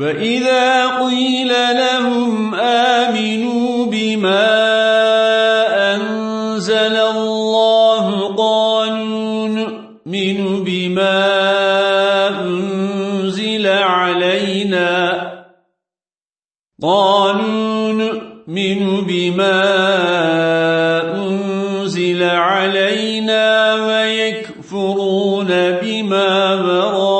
وإذا قيل لهم آمنوا بما أنزل الله قالوا نؤمن بما أنزل علينا قالوا نؤمن بما أنزل علينا ويكفرون بما براءه